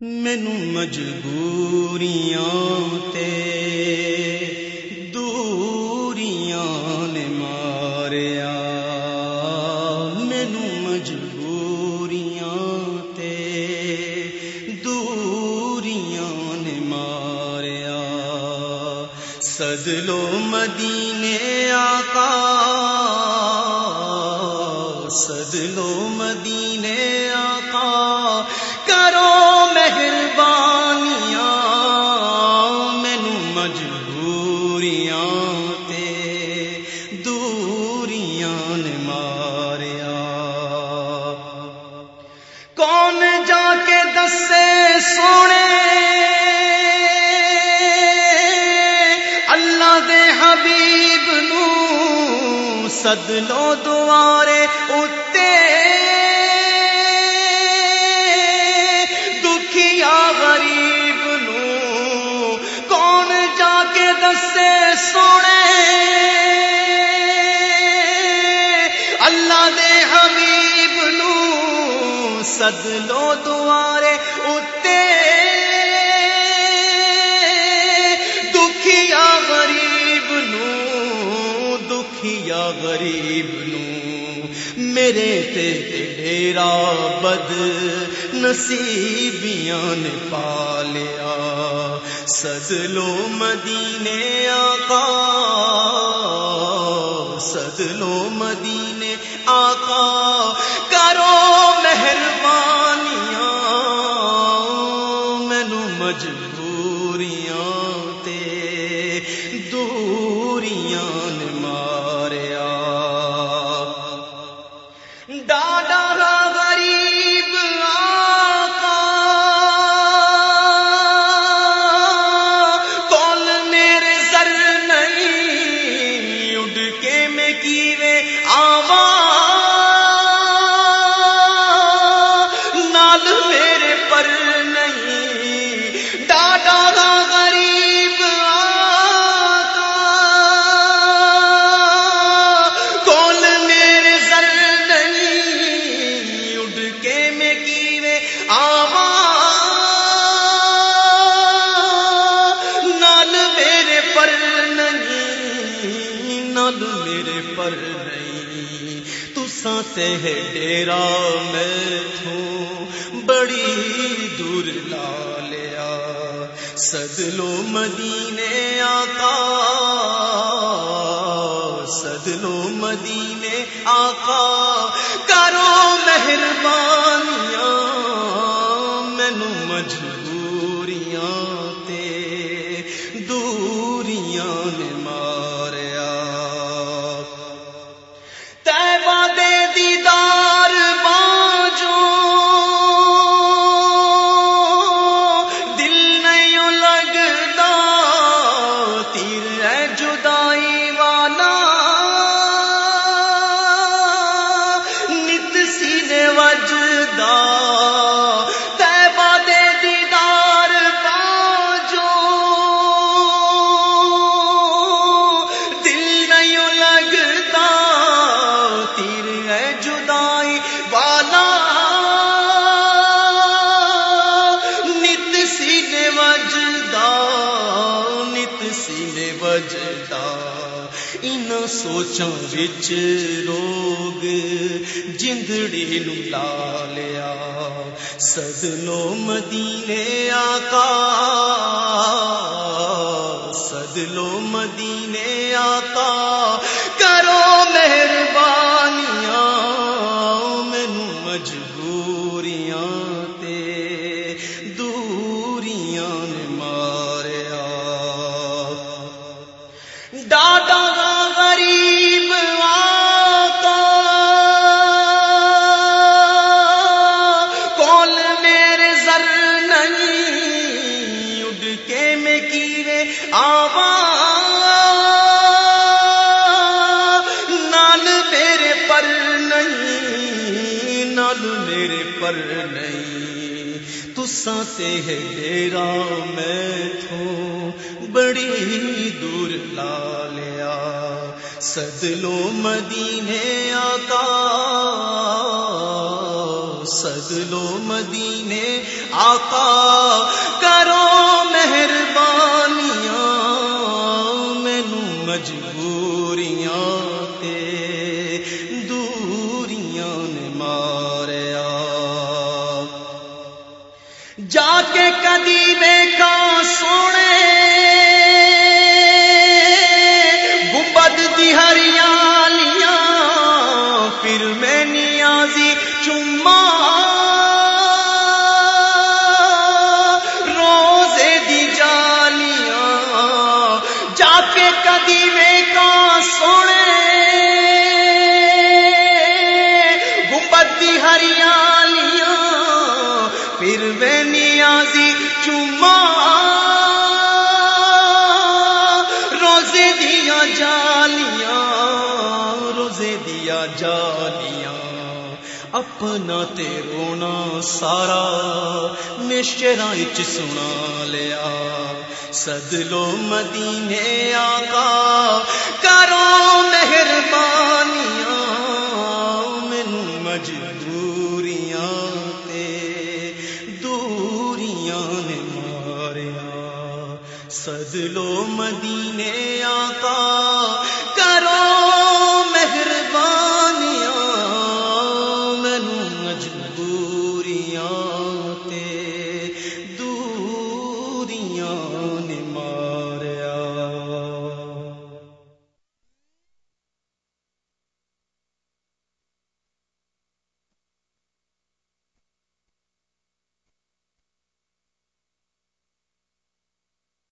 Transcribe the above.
مینو مجبوریاں تے ماریا۔ مینو مجبوریاں تے دوریاں نے ماریا۔ سدلو مدینے آقا سدلو مدینے دوریاں نے ماریا۔ کون جا کے دسے سونے؟ اللہ دے حبیب نو سد لو دوارے اتے۔ دکھیا غریب نو کون جا کے دسے سونے؟ سد لو دوارے اتے۔ دکھیا غریب نو، دکھیا غریب نو۔ میرے تے ڈیرا بد نصیبیاں نے پالیا۔ سد لو مدینے آقا، سد لو مدینے آقا۔ کے تساں ہے ڈیرا میں تھوں۔ بڑی دور لا لیا سد لو مدینے آقا۔ سد لو مدینے آقا۔ کرو مہربانیاں مینو مجبوریاں سینے وجدا۔ ان سوچاں وچ روگ جندڑی نو لا لیا۔ سد لو مدینے آقا نہیں نال میرے پر نہیں۔ تساں تے ہے ڈیرا میں تھوں بڑی دور لا لیا سد لو مدینے آقا، سد لو مدینے آقا۔ کرو مہربانیاں مینو مجبوریاں تے کے کا سونے۔ گنبد دی ہریالیاں پھر میں نیازی چما روزے دی جالیاں، جا کے کدی کا سونے۔ گنبد دی ہریالیاں پھر میں نیازی چما روزے دیا جالیاں، روزے دیا جالیاں، اپنا تے رونا سارا مشرا سنا لیا۔ سد لو مدینے آقا کرو مہربانیاں